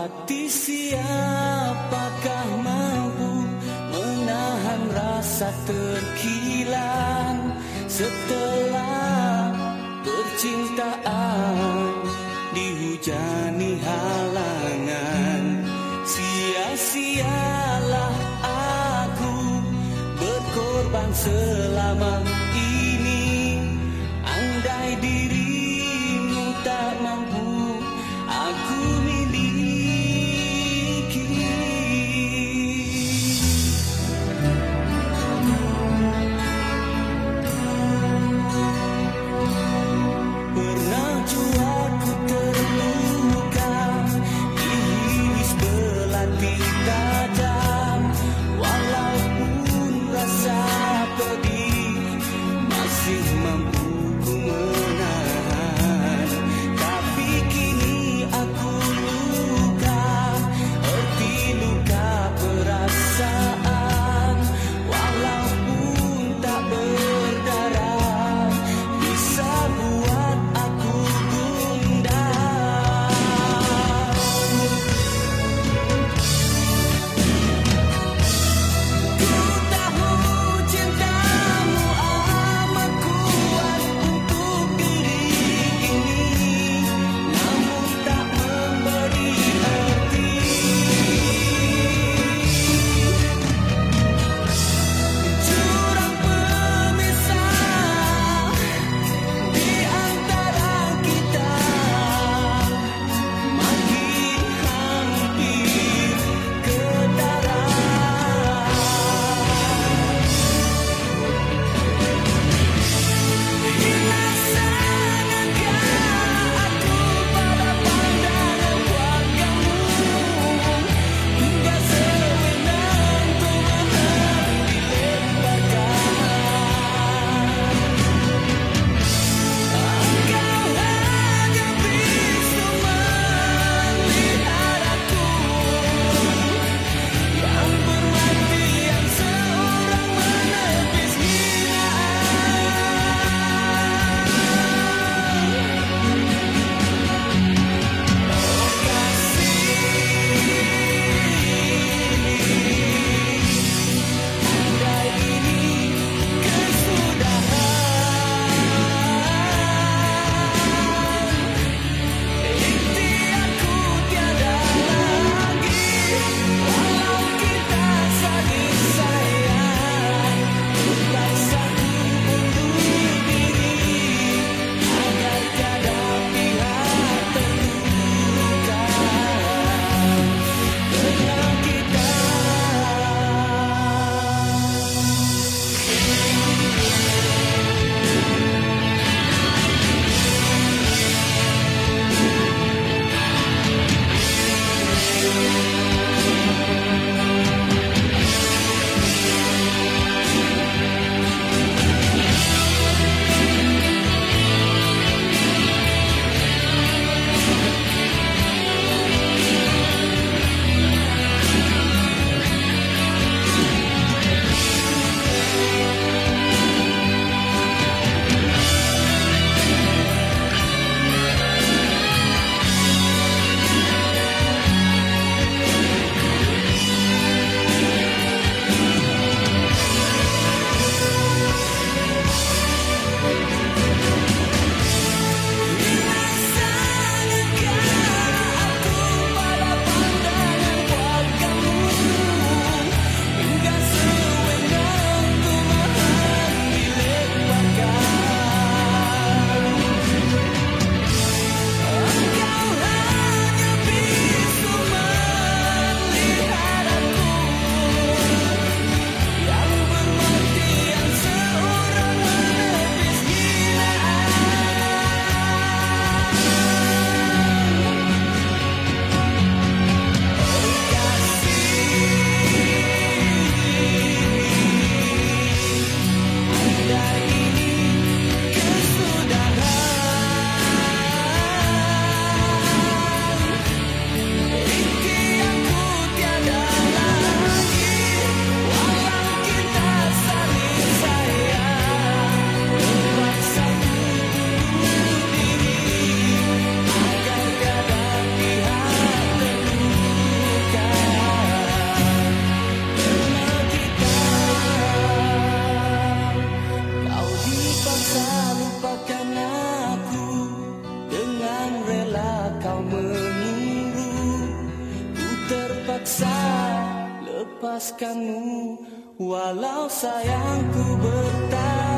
hati siapakah mampu menahan rasa terkilan setelah percintaan dihujani halangan? Sia-sialah aku berkorban selama ini. Andai di melepaskanmu Walau sayangku bertahan